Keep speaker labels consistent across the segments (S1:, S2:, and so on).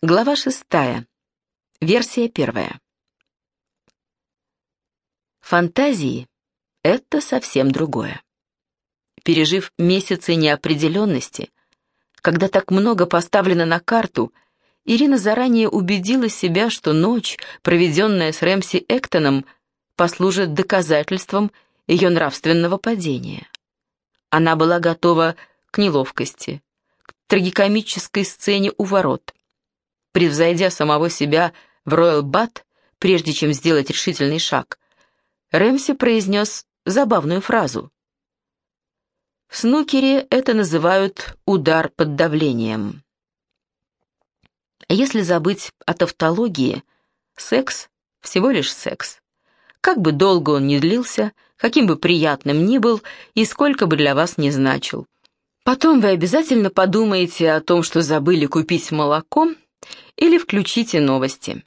S1: Глава шестая. Версия первая. Фантазии — это совсем другое. Пережив месяцы неопределенности, когда так много поставлено на карту, Ирина заранее убедила себя, что ночь, проведенная с Рэмси Эктоном, послужит доказательством ее нравственного падения. Она была готова к неловкости, к трагикомической сцене у ворот — превзойдя самого себя в Роyal Бат, прежде чем сделать решительный шаг, Рэмси произнес забавную фразу. В снукере это называют «удар под давлением». Если забыть о тавтологии, секс — всего лишь секс. Как бы долго он ни длился, каким бы приятным ни был и сколько бы для вас ни значил. Потом вы обязательно подумаете о том, что забыли купить молоко или включите новости.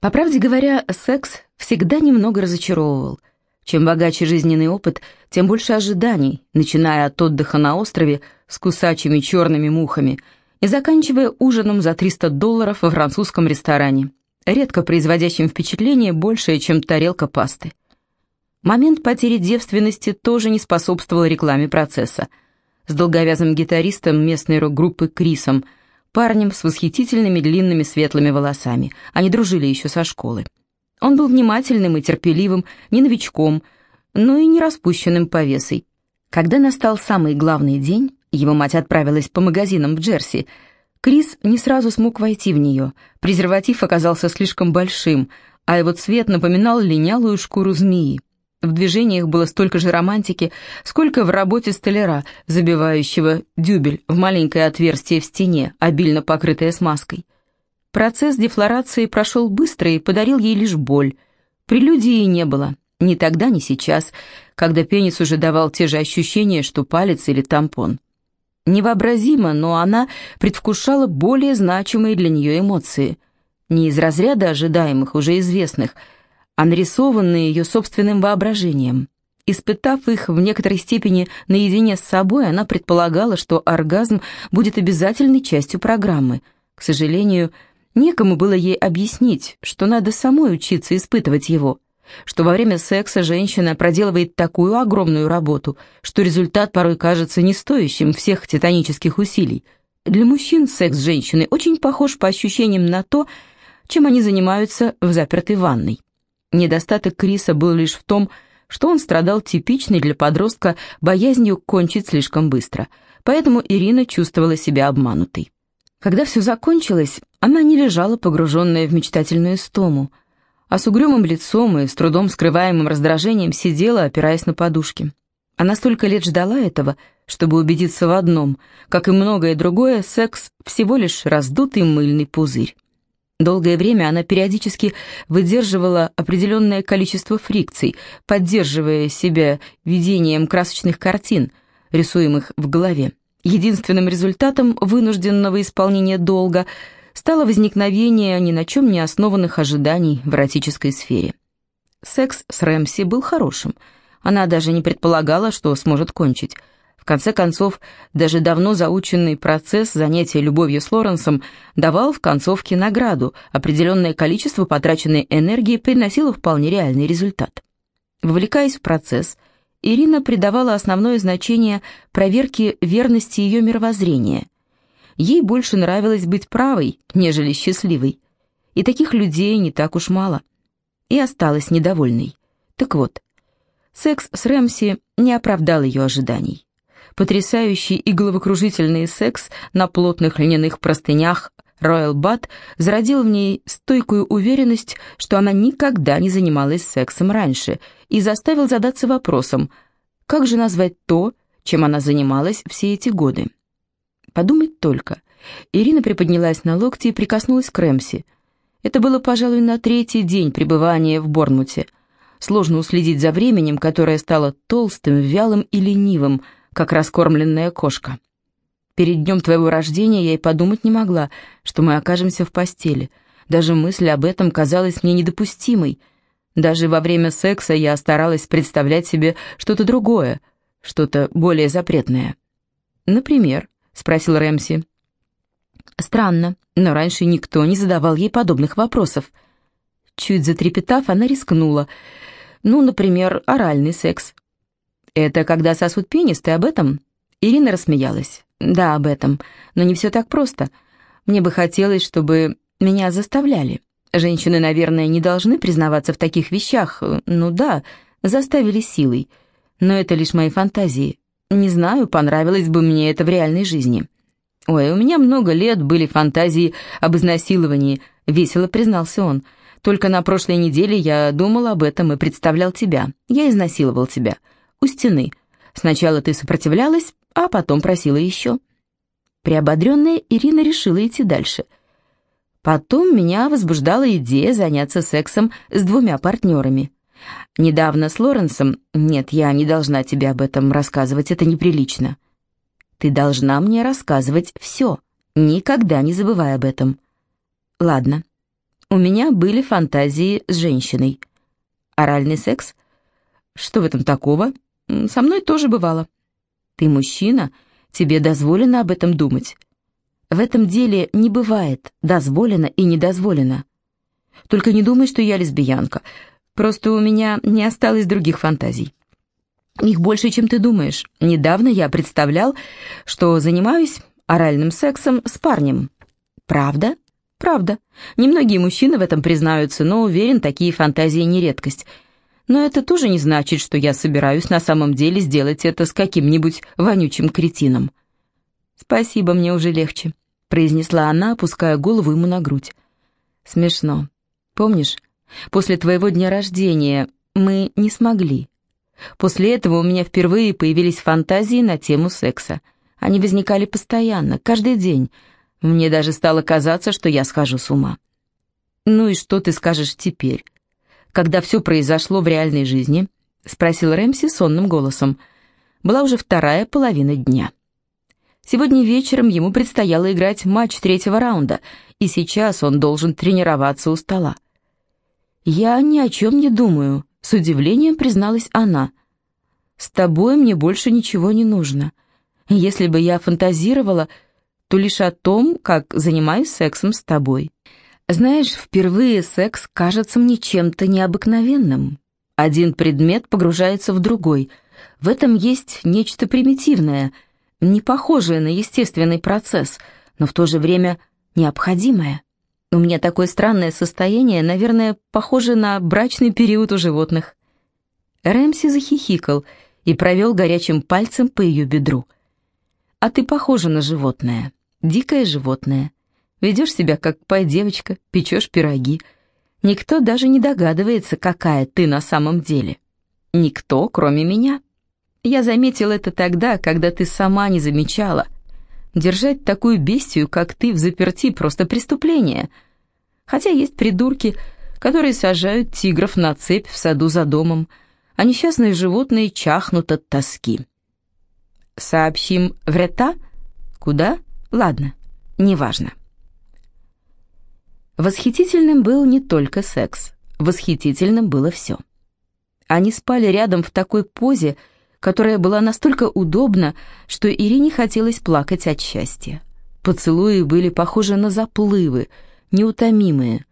S1: По правде говоря, секс всегда немного разочаровывал. Чем богаче жизненный опыт, тем больше ожиданий, начиная от отдыха на острове с кусачими черными мухами и заканчивая ужином за 300 долларов во французском ресторане, редко производящим впечатление большее, чем тарелка пасты. Момент потери девственности тоже не способствовал рекламе процесса. С долговязым гитаристом местной рок-группы Крисом – парнем с восхитительными длинными светлыми волосами. Они дружили еще со школы. Он был внимательным и терпеливым, не новичком, но и не распущенным повесой. Когда настал самый главный день, его мать отправилась по магазинам в Джерси, Крис не сразу смог войти в нее. Презерватив оказался слишком большим, а его цвет напоминал линялую шкуру змеи. В движениях было столько же романтики, сколько в работе столяра, забивающего дюбель в маленькое отверстие в стене, обильно покрытое смазкой. Процесс дефлорации прошел быстро и подарил ей лишь боль. Прелюдии не было, ни тогда, ни сейчас, когда пенис уже давал те же ощущения, что палец или тампон. Невообразимо, но она предвкушала более значимые для нее эмоции. Не из разряда ожидаемых, уже известных – а нарисованные ее собственным воображением. Испытав их в некоторой степени наедине с собой, она предполагала, что оргазм будет обязательной частью программы. К сожалению, некому было ей объяснить, что надо самой учиться испытывать его, что во время секса женщина проделывает такую огромную работу, что результат порой кажется не стоящим всех титанических усилий. Для мужчин секс женщины очень похож по ощущениям на то, чем они занимаются в запертой ванной. Недостаток Криса был лишь в том, что он страдал типичной для подростка боязнью кончить слишком быстро, поэтому Ирина чувствовала себя обманутой. Когда все закончилось, она не лежала погруженная в мечтательную стому, а с угрюмым лицом и с трудом скрываемым раздражением сидела, опираясь на подушки. Она столько лет ждала этого, чтобы убедиться в одном, как и многое другое, секс всего лишь раздутый мыльный пузырь. Долгое время она периодически выдерживала определенное количество фрикций, поддерживая себя видением красочных картин, рисуемых в голове. Единственным результатом вынужденного исполнения долга стало возникновение ни на чем не основанных ожиданий в эротической сфере. Секс с Рэмси был хорошим. Она даже не предполагала, что сможет кончить – в конце концов, даже давно заученный процесс занятия любовью с Лоренсом давал в концовке награду, определенное количество потраченной энергии приносило вполне реальный результат. Вовлекаясь в процесс, Ирина придавала основное значение проверке верности ее мировоззрения. Ей больше нравилось быть правой, нежели счастливой. И таких людей не так уж мало. И осталась недовольной. Так вот, секс с Рэмси не оправдал ее ожиданий потрясающий и головокружительный секс на плотных льняных простынях Роyal Бат зародил в ней стойкую уверенность, что она никогда не занималась сексом раньше, и заставил задаться вопросом, как же назвать то, чем она занималась все эти годы. Подумать только. Ирина приподнялась на локти и прикоснулась к Рэмси. Это было, пожалуй, на третий день пребывания в Борнмуте. Сложно уследить за временем, которое стало толстым, вялым и ленивым, как раскормленная кошка. Перед днем твоего рождения я и подумать не могла, что мы окажемся в постели. Даже мысль об этом казалась мне недопустимой. Даже во время секса я старалась представлять себе что-то другое, что-то более запретное. «Например?» — спросил Рэмси. «Странно», но раньше никто не задавал ей подобных вопросов. Чуть затрепетав, она рискнула. Ну, например, оральный секс. «Это когда сосуд пенис, ты об этом?» Ирина рассмеялась. «Да, об этом. Но не все так просто. Мне бы хотелось, чтобы меня заставляли. Женщины, наверное, не должны признаваться в таких вещах. Ну да, заставили силой. Но это лишь мои фантазии. Не знаю, понравилось бы мне это в реальной жизни». «Ой, у меня много лет были фантазии об изнасиловании», — весело признался он. «Только на прошлой неделе я думал об этом и представлял тебя. Я изнасиловал тебя. У стены. Сначала ты сопротивлялась, а потом просила еще». Приободренная Ирина решила идти дальше. Потом меня возбуждала идея заняться сексом с двумя партнерами. Недавно с Лоренсом... Нет, я не должна тебе об этом рассказывать, это неприлично. Ты должна мне рассказывать все, никогда не забывай об этом. Ладно. У меня были фантазии с женщиной. Оральный секс? Что в этом такого? Со мной тоже бывало. Ты мужчина, тебе дозволено об этом думать. В этом деле не бывает дозволено и недозволено. Только не думай, что я лесбиянка. Просто у меня не осталось других фантазий. Их больше, чем ты думаешь. Недавно я представлял, что занимаюсь оральным сексом с парнем. Правда? Правда. Немногие мужчины в этом признаются, но уверен, такие фантазии не редкость. Но это тоже не значит, что я собираюсь на самом деле сделать это с каким-нибудь вонючим кретином. «Спасибо, мне уже легче», — произнесла она, опуская голову ему на грудь. «Смешно. Помнишь, после твоего дня рождения мы не смогли, После этого у меня впервые появились фантазии на тему секса. Они возникали постоянно, каждый день. Мне даже стало казаться, что я схожу с ума. «Ну и что ты скажешь теперь?» «Когда все произошло в реальной жизни?» — спросил Рэмси сонным голосом. Была уже вторая половина дня. Сегодня вечером ему предстояло играть матч третьего раунда, и сейчас он должен тренироваться у стола. «Я ни о чем не думаю», с удивлением призналась она. «С тобой мне больше ничего не нужно. Если бы я фантазировала, то лишь о том, как занимаюсь сексом с тобой. Знаешь, впервые секс кажется мне чем-то необыкновенным. Один предмет погружается в другой. В этом есть нечто примитивное, не похожее на естественный процесс, но в то же время необходимое. У меня такое странное состояние, наверное, похоже на брачный период у животных». Рэмси захихикал и провел горячим пальцем по ее бедру. «А ты похожа на животное, дикое животное. Ведешь себя как пай-девочка, печешь пироги. Никто даже не догадывается, какая ты на самом деле. Никто, кроме меня. Я заметил это тогда, когда ты сама не замечала, Держать такую бестию, как ты, в заперти просто преступление. Хотя есть придурки, которые сажают тигров на цепь в саду за домом, а несчастные животные чахнут от тоски. Сообщим в Рета? Куда? Ладно, неважно. Восхитительным был не только секс, восхитительным было все. Они спали рядом в такой позе, которая была настолько удобна, что Ирине хотелось плакать от счастья. Поцелуи были похожи на заплывы, неутомимые,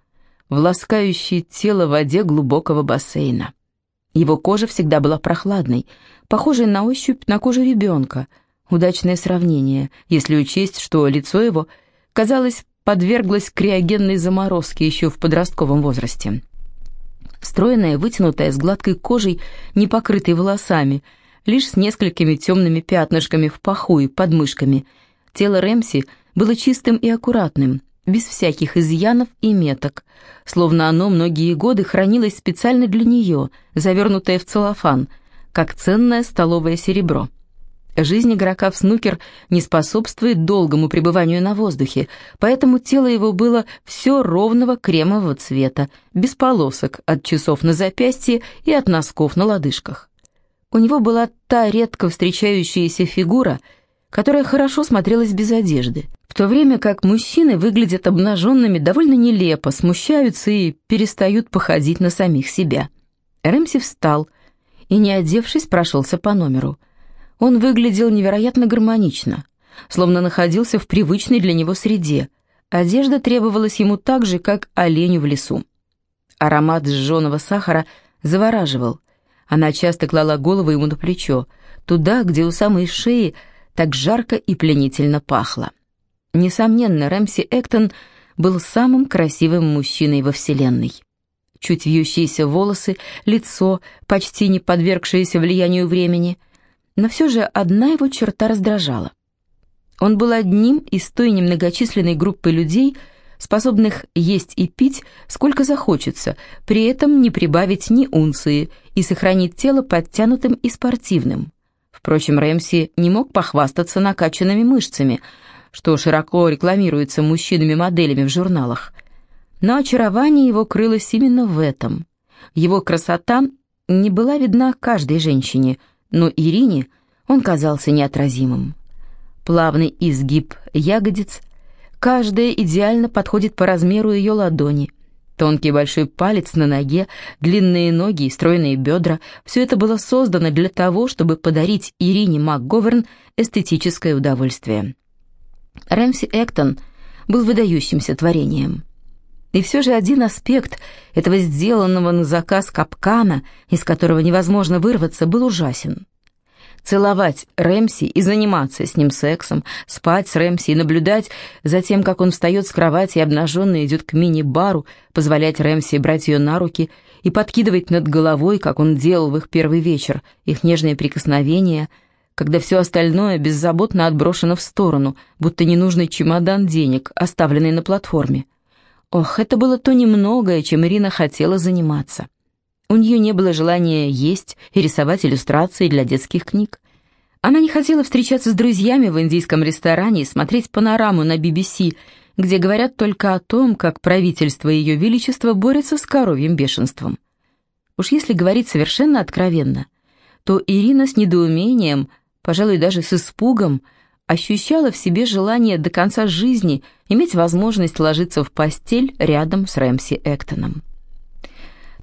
S1: власкающие тело в воде глубокого бассейна. Его кожа всегда была прохладной, похожей на ощупь на кожу ребенка. Удачное сравнение, если учесть, что лицо его, казалось, подверглось криогенной заморозке еще в подростковом возрасте. Стройная, вытянутая, с гладкой кожей, не покрытой волосами – лишь с несколькими темными пятнышками в паху и подмышками. Тело Рэмси было чистым и аккуратным, без всяких изъянов и меток, словно оно многие годы хранилось специально для нее, завернутое в целлофан, как ценное столовое серебро. Жизнь игрока в снукер не способствует долгому пребыванию на воздухе, поэтому тело его было все ровного кремового цвета, без полосок от часов на запястье и от носков на лодыжках. У него была та редко встречающаяся фигура, которая хорошо смотрелась без одежды, в то время как мужчины выглядят обнаженными довольно нелепо, смущаются и перестают походить на самих себя. Рэмси встал и, не одевшись, прошелся по номеру. Он выглядел невероятно гармонично, словно находился в привычной для него среде, одежда требовалась ему так же, как оленю в лесу. Аромат сжженного сахара завораживал. Она часто клала голову ему на плечо, туда, где у самой шеи так жарко и пленительно пахло. Несомненно, Рэмси Эктон был самым красивым мужчиной во Вселенной. Чуть вьющиеся волосы, лицо, почти не подвергшееся влиянию времени, но все же одна его черта раздражала. Он был одним из той немногочисленной группы людей, способных есть и пить сколько захочется, при этом не прибавить ни унции и сохранить тело подтянутым и спортивным. Впрочем, Рэмси не мог похвастаться накачанными мышцами, что широко рекламируется мужчинами-моделями в журналах. Но очарование его крылось именно в этом. Его красота не была видна каждой женщине, но Ирине он казался неотразимым. Плавный изгиб ягодиц, каждая идеально подходит по размеру ее ладони – Тонкий большой палец на ноге, длинные ноги и стройные бедра – все это было создано для того, чтобы подарить Ирине МакГоверн эстетическое удовольствие. Рэмси Эктон был выдающимся творением. И все же один аспект этого сделанного на заказ капкана, из которого невозможно вырваться, был ужасен целовать Рэмси и заниматься с ним сексом, спать с Рэмси и наблюдать за тем, как он встает с кровати и обнаженно идет к мини-бару, позволять Рэмси брать ее на руки и подкидывать над головой, как он делал в их первый вечер, их нежные прикосновения, когда все остальное беззаботно отброшено в сторону, будто ненужный чемодан денег, оставленный на платформе. Ох, это было то немногое, чем Ирина хотела заниматься. У нее не было желания есть и рисовать иллюстрации для детских книг. Она не хотела встречаться с друзьями в индийском ресторане и смотреть панораму на BBC, где говорят только о том, как правительство Ее Величества борется с коровьим бешенством. Уж если говорить совершенно откровенно, то Ирина с недоумением, пожалуй, даже с испугом, ощущала в себе желание до конца жизни иметь возможность ложиться в постель рядом с Рэмси Эктоном.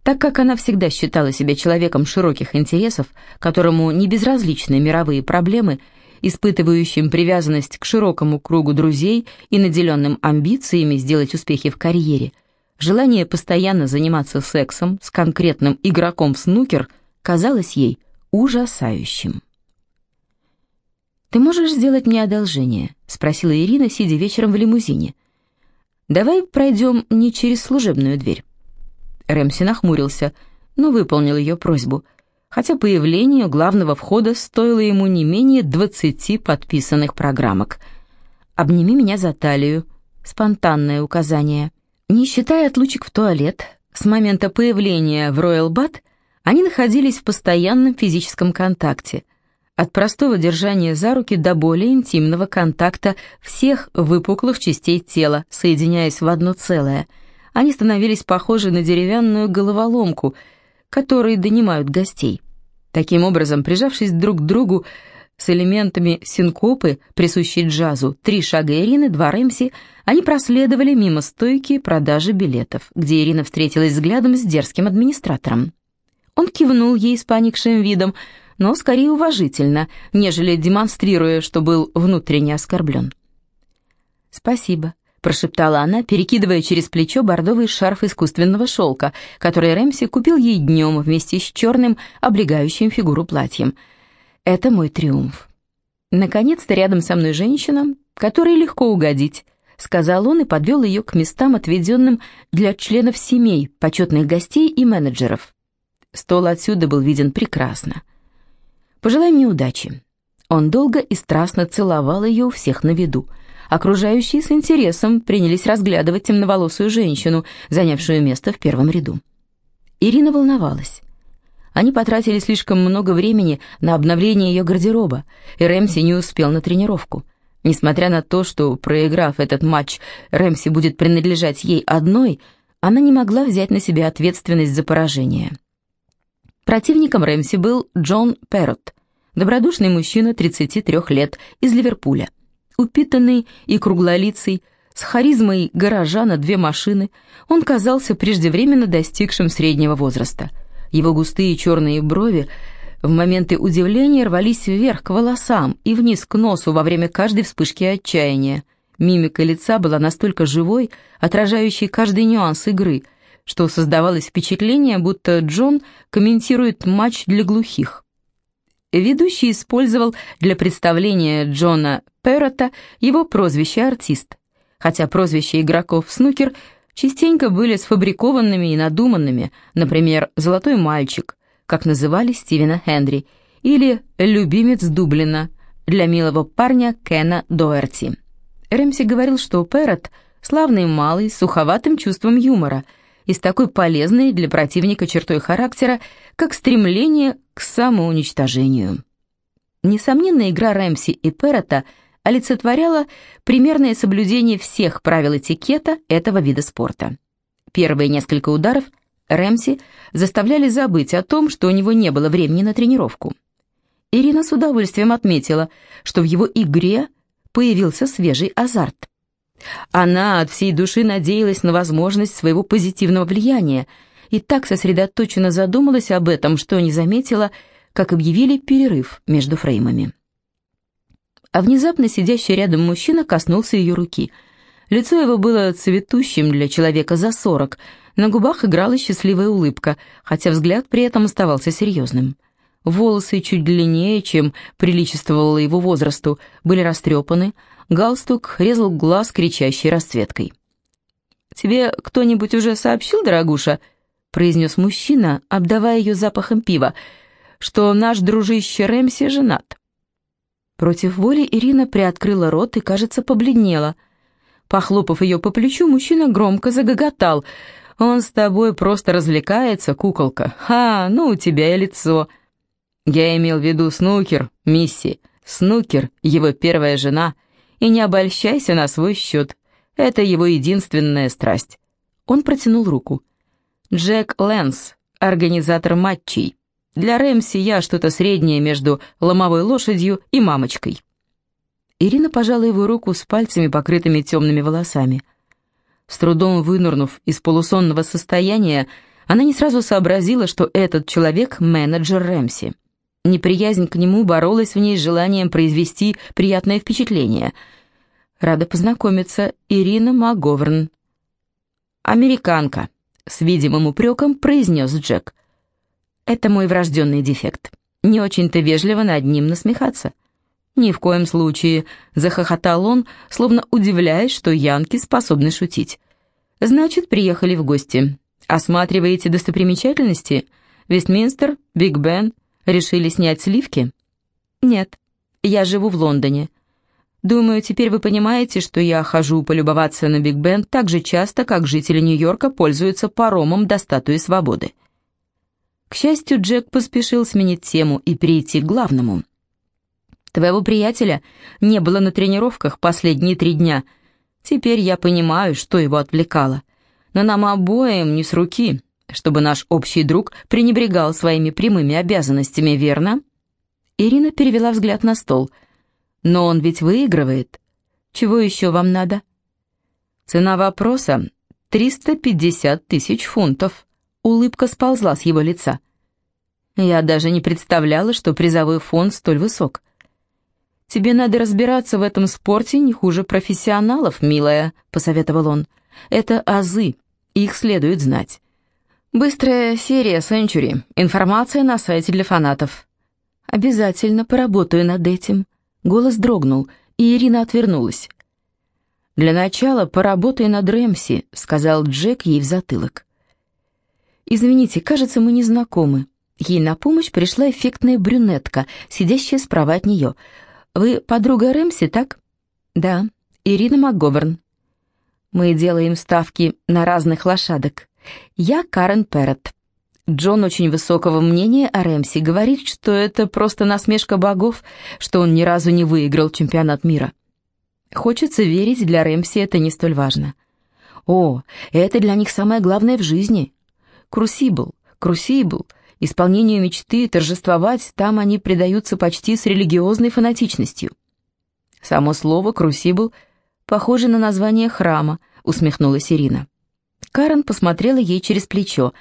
S1: Так как она всегда считала себя человеком широких интересов, которому не безразличны мировые проблемы, испытывающим привязанность к широкому кругу друзей и наделенным амбициями сделать успехи в карьере, желание постоянно заниматься сексом с конкретным игроком в снукер казалось ей ужасающим. «Ты можешь сделать мне одолжение?» — спросила Ирина, сидя вечером в лимузине. «Давай пройдем не через служебную дверь». Рэмси нахмурился, но выполнил ее просьбу, хотя появление главного входа стоило ему не менее двадцати подписанных программок. «Обними меня за талию», спонтанное указание. Не считая отлучек в туалет, с момента появления в Роyal Бат они находились в постоянном физическом контакте, от простого держания за руки до более интимного контакта всех выпуклых частей тела, соединяясь в одно целое – они становились похожи на деревянную головоломку, которые донимают гостей. Таким образом, прижавшись друг к другу с элементами синкопы, присущей джазу, три шага Ирины, два Рэмси, они проследовали мимо стойки продажи билетов, где Ирина встретилась взглядом с дерзким администратором. Он кивнул ей с паникшим видом, но скорее уважительно, нежели демонстрируя, что был внутренне оскорблен. «Спасибо», прошептала она, перекидывая через плечо бордовый шарф искусственного шелка, который Рэмси купил ей днем вместе с черным, облегающим фигуру платьем. «Это мой триумф». «Наконец-то рядом со мной женщина, которой легко угодить», сказал он и подвел ее к местам, отведенным для членов семей, почетных гостей и менеджеров. Стол отсюда был виден прекрасно. «Пожелай мне удачи». Он долго и страстно целовал ее у всех на виду – Окружающие с интересом принялись разглядывать темноволосую женщину, занявшую место в первом ряду. Ирина волновалась. Они потратили слишком много времени на обновление ее гардероба, и Рэмси не успел на тренировку. Несмотря на то, что, проиграв этот матч, Рэмси будет принадлежать ей одной, она не могла взять на себя ответственность за поражение. Противником Рэмси был Джон Перрот, добродушный мужчина 33 лет из Ливерпуля упитанный и круглолицый, с харизмой гаража на две машины, он казался преждевременно достигшим среднего возраста. Его густые черные брови в моменты удивления рвались вверх к волосам и вниз к носу во время каждой вспышки отчаяния. Мимика лица была настолько живой, отражающей каждый нюанс игры, что создавалось впечатление, будто Джон комментирует матч для глухих. Ведущий использовал для представления Джона Перрота его прозвище «артист», хотя прозвища игроков в снукер частенько были сфабрикованными и надуманными, например, «золотой мальчик», как называли Стивена Хенри, или «любимец Дублина» для милого парня Кена Доерти. Рэмси говорил, что Перрот — славный малый, суховатым чувством юмора и с такой полезной для противника чертой характера, как стремление к самоуничтожению. Несомненно, игра Рэмси и Перрота олицетворяла примерное соблюдение всех правил этикета этого вида спорта. Первые несколько ударов Рэмси заставляли забыть о том, что у него не было времени на тренировку. Ирина с удовольствием отметила, что в его игре появился свежий азарт. Она от всей души надеялась на возможность своего позитивного влияния и так сосредоточенно задумалась об этом, что не заметила, как объявили перерыв между фреймами. А внезапно сидящий рядом мужчина коснулся ее руки. Лицо его было цветущим для человека за сорок, на губах играла счастливая улыбка, хотя взгляд при этом оставался серьезным. Волосы чуть длиннее, чем приличествовало его возрасту, были растрепаны, галстук резал глаз кричащей расцветкой. «Тебе кто-нибудь уже сообщил, дорогуша?» — произнес мужчина, обдавая ее запахом пива, что наш дружище Рэмси женат. Против воли Ирина приоткрыла рот и, кажется, побледнела. Похлопав ее по плечу, мужчина громко загоготал. «Он с тобой просто развлекается, куколка. Ха, ну у тебя и лицо». Я имел в виду Снукер, Мисси. Снукер — его первая жена. И не обольщайся на свой счет. Это его единственная страсть. Он протянул руку. Джек Лэнс, организатор матчей. Для Рэмси я что-то среднее между ломовой лошадью и мамочкой». Ирина пожала его руку с пальцами, покрытыми темными волосами. С трудом вынырнув из полусонного состояния, она не сразу сообразила, что этот человек — менеджер Рэмси. Неприязнь к нему боролась в ней с желанием произвести приятное впечатление. Рада познакомиться, Ирина МакГоверн. «Американка», — с видимым упреком произнес Джек. Это мой врожденный дефект. Не очень-то вежливо над ним насмехаться. Ни в коем случае, захохотал он, словно удивляясь, что янки способны шутить. Значит, приехали в гости. Осматриваете достопримечательности? Вестминстер, Биг Бен? Решили снять сливки? Нет, я живу в Лондоне. Думаю, теперь вы понимаете, что я хожу полюбоваться на Биг Бен так же часто, как жители Нью-Йорка пользуются паромом до статуи свободы. К счастью, Джек поспешил сменить тему и перейти к главному. «Твоего приятеля не было на тренировках последние три дня. Теперь я понимаю, что его отвлекало. Но нам обоим не с руки, чтобы наш общий друг пренебрегал своими прямыми обязанностями, верно?» Ирина перевела взгляд на стол. «Но он ведь выигрывает. Чего еще вам надо?» «Цена вопроса — 350 тысяч фунтов». Улыбка сползла с его лица. Я даже не представляла, что призовой фонд столь высок. «Тебе надо разбираться в этом спорте не хуже профессионалов, милая», — посоветовал он. «Это азы, их следует знать». «Быстрая серия Century. Информация на сайте для фанатов». «Обязательно поработаю над этим». Голос дрогнул, и Ирина отвернулась. «Для начала поработай над Рэмси», — сказал Джек ей в затылок. «Извините, кажется, мы не знакомы». Ей на помощь пришла эффектная брюнетка, сидящая справа от нее. «Вы подруга Рэмси, так?» «Да, Ирина МакГоверн». «Мы делаем ставки на разных лошадок. Я Карен Перрот». Джон очень высокого мнения о Рэмси, говорит, что это просто насмешка богов, что он ни разу не выиграл чемпионат мира. Хочется верить, для Рэмси это не столь важно. О, это для них самое главное в жизни. Крусибл, Крусибл, исполнению мечты, торжествовать, там они предаются почти с религиозной фанатичностью. Само слово «крусибл» похоже на название храма, усмехнулась Ирина. Карен посмотрела ей через плечо.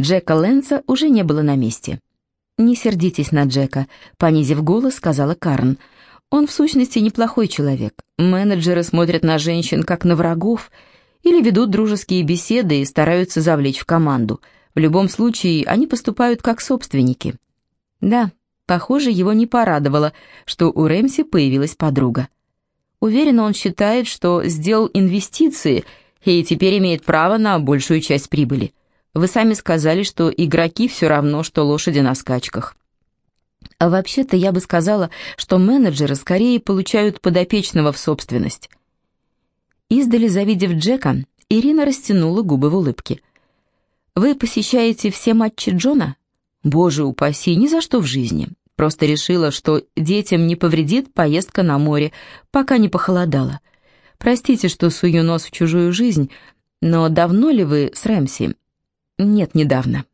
S1: Джека Лэнса уже не было на месте. «Не сердитесь на Джека», — понизив голос, сказала Карен. Он в сущности неплохой человек. Менеджеры смотрят на женщин как на врагов или ведут дружеские беседы и стараются завлечь в команду. В любом случае, они поступают как собственники. Да, похоже, его не порадовало, что у Рэмси появилась подруга. Уверенно он считает, что сделал инвестиции и теперь имеет право на большую часть прибыли. Вы сами сказали, что игроки все равно, что лошади на скачках. А вообще-то я бы сказала, что менеджеры скорее получают подопечного в собственность. Издали завидев Джека, Ирина растянула губы в улыбке. «Вы посещаете все матчи Джона?» «Боже упаси, ни за что в жизни. Просто решила, что детям не повредит поездка на море, пока не похолодало. Простите, что сую нос в чужую жизнь, но давно ли вы с Рэмси?» «Нет, недавно».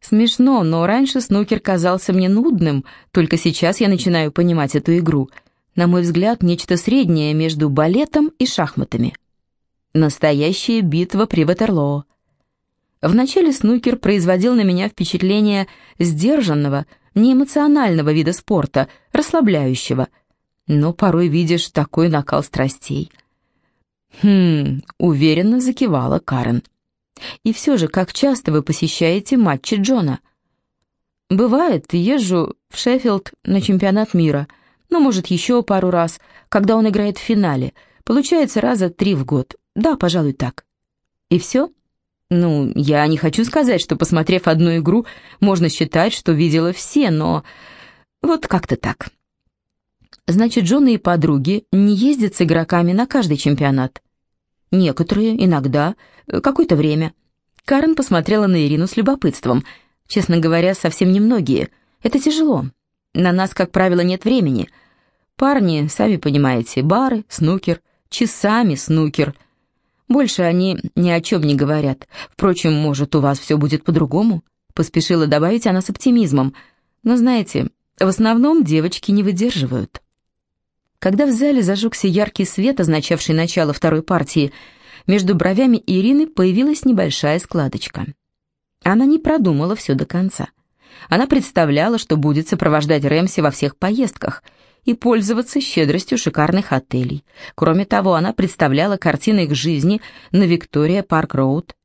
S1: Смешно, но раньше снукер казался мне нудным, только сейчас я начинаю понимать эту игру. На мой взгляд, нечто среднее между балетом и шахматами. Настоящая битва при Ватерлоо. Вначале снукер производил на меня впечатление сдержанного, неэмоционального вида спорта, расслабляющего. Но порой видишь такой накал страстей. «Хм...» — уверенно закивала Карен. И все же, как часто вы посещаете матчи Джона? Бывает, езжу в Шеффилд на чемпионат мира, ну, может, еще пару раз, когда он играет в финале. Получается раза три в год. Да, пожалуй, так. И все? Ну, я не хочу сказать, что, посмотрев одну игру, можно считать, что видела все, но вот как-то так. Значит, Джон и подруги не ездят с игроками на каждый чемпионат. Некоторые, иногда, какое-то время. Карен посмотрела на Ирину с любопытством. Честно говоря, совсем немногие. Это тяжело. На нас, как правило, нет времени. Парни, сами понимаете, бары, снукер, часами снукер. Больше они ни о чем не говорят. Впрочем, может, у вас все будет по-другому? Поспешила добавить она с оптимизмом. Но знаете, в основном девочки не выдерживают. Когда в зале зажегся яркий свет, означавший начало второй партии, между бровями Ирины появилась небольшая складочка. Она не продумала все до конца. Она представляла, что будет сопровождать Рэмси во всех поездках и пользоваться щедростью шикарных отелей. Кроме того, она представляла картины их жизни на Виктория Парк-Роуд,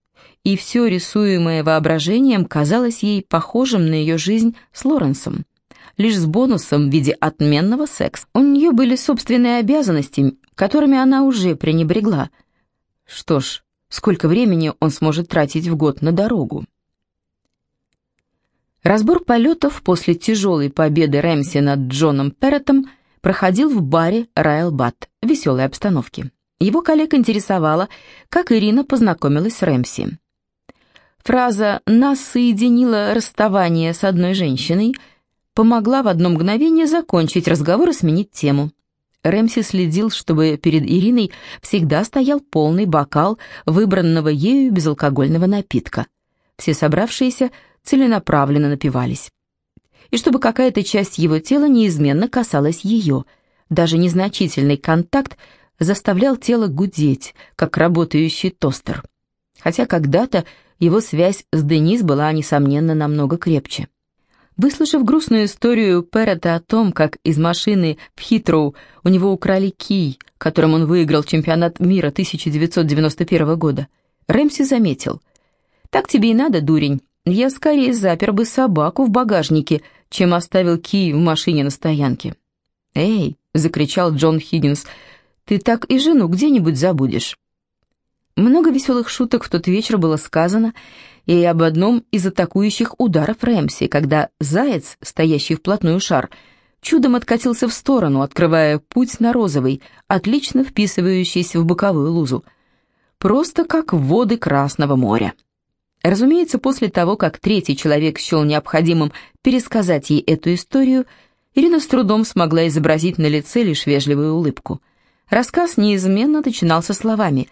S1: и все рисуемое воображением казалось ей похожим на ее жизнь с Лоренсом лишь с бонусом в виде отменного секса. У нее были собственные обязанности, которыми она уже пренебрегла. Что ж, сколько времени он сможет тратить в год на дорогу? Разбор полетов после тяжелой победы Рэмси над Джоном Перреттом проходил в баре Райлбат в веселой обстановке. Его коллег интересовало, как Ирина познакомилась с Рэмси. Фраза «нас соединило расставание с одной женщиной» помогла в одно мгновение закончить разговор и сменить тему. Рэмси следил, чтобы перед Ириной всегда стоял полный бокал выбранного ею безалкогольного напитка. Все собравшиеся целенаправленно напивались. И чтобы какая-то часть его тела неизменно касалась ее. Даже незначительный контакт заставлял тело гудеть, как работающий тостер. Хотя когда-то его связь с Денис была, несомненно, намного крепче. Выслушав грустную историю Перрета о том, как из машины в Хитроу у него украли кий, которым он выиграл чемпионат мира 1991 года, Рэмси заметил. «Так тебе и надо, дурень. Я скорее запер бы собаку в багажнике, чем оставил кий в машине на стоянке». «Эй!» — закричал Джон Хиггинс. «Ты так и жену где-нибудь забудешь». Много веселых шуток в тот вечер было сказано, и об одном из атакующих ударов Рэмси, когда заяц, стоящий вплотную шар, чудом откатился в сторону, открывая путь на розовый, отлично вписывающийся в боковую лузу. Просто как воды Красного моря. Разумеется, после того, как третий человек счел необходимым пересказать ей эту историю, Ирина с трудом смогла изобразить на лице лишь вежливую улыбку. Рассказ неизменно начинался словами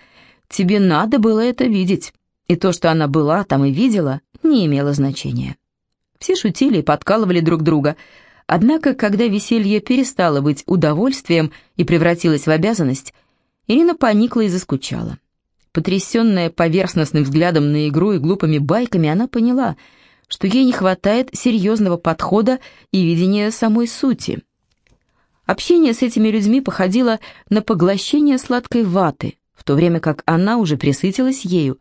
S1: «Тебе надо было это видеть» и то, что она была там и видела, не имело значения. Все шутили и подкалывали друг друга, однако, когда веселье перестало быть удовольствием и превратилось в обязанность, Ирина поникла и заскучала. Потрясенная поверхностным взглядом на игру и глупыми байками, она поняла, что ей не хватает серьезного подхода и видения самой сути. Общение с этими людьми походило на поглощение сладкой ваты, в то время как она уже присытилась ею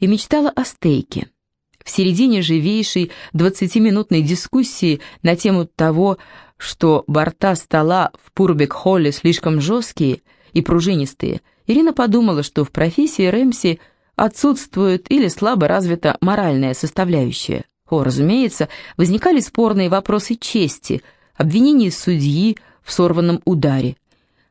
S1: и мечтала о стейке. В середине живейшей двадцатиминутной дискуссии на тему того, что борта стола в Пурбек-холле слишком жесткие и пружинистые, Ирина подумала, что в профессии Рэмси отсутствует или слабо развита моральная составляющая. О, разумеется, возникали спорные вопросы чести, обвинения судьи в сорванном ударе,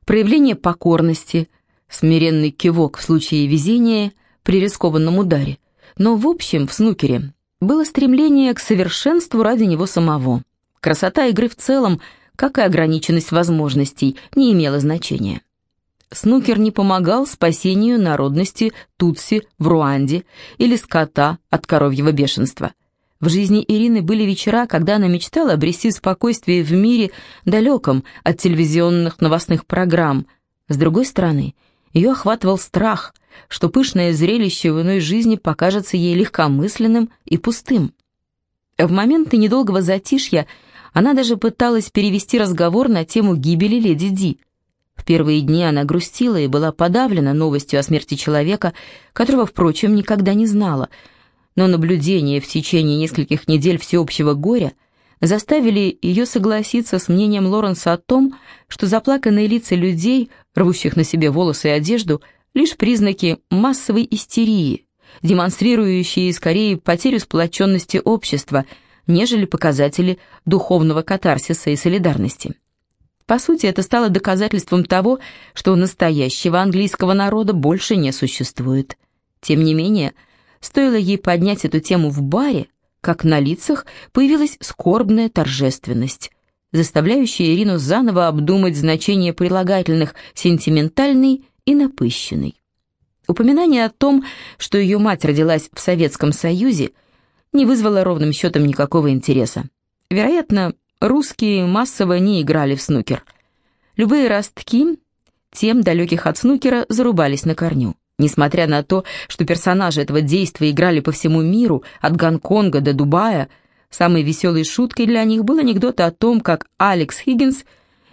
S1: проявление покорности, смиренный кивок в случае везения при рискованном ударе, но в общем в снукере было стремление к совершенству ради него самого. Красота игры в целом, как и ограниченность возможностей, не имела значения. Снукер не помогал спасению народности Тутси в Руанде или скота от коровьего бешенства. В жизни Ирины были вечера, когда она мечтала обрести спокойствие в мире, далеком от телевизионных новостных программ. С другой стороны, ее охватывал страх, что пышное зрелище в иной жизни покажется ей легкомысленным и пустым. В моменты недолгого затишья она даже пыталась перевести разговор на тему гибели леди Ди. В первые дни она грустила и была подавлена новостью о смерти человека, которого, впрочем, никогда не знала, но наблюдения в течение нескольких недель всеобщего горя заставили ее согласиться с мнением Лоренса о том, что заплаканные лица людей, рвущих на себе волосы и одежду, лишь признаки массовой истерии, демонстрирующие скорее потерю сплоченности общества, нежели показатели духовного катарсиса и солидарности. По сути, это стало доказательством того, что настоящего английского народа больше не существует. Тем не менее, стоило ей поднять эту тему в баре, как на лицах появилась скорбная торжественность, заставляющая Ирину заново обдумать значение прилагательных «сентиментальный» и напыщенный. Упоминание о том, что ее мать родилась в Советском Союзе, не вызвало ровным счетом никакого интереса. Вероятно, русские массово не играли в снукер. Любые ростки, тем далеких от снукера, зарубались на корню. Несмотря на то, что персонажи этого действия играли по всему миру, от Гонконга до Дубая, самой веселой шуткой для них был анекдот о том, как Алекс Хиггинс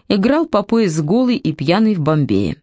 S1: играл по пояс голый и пьяный в Бомбее.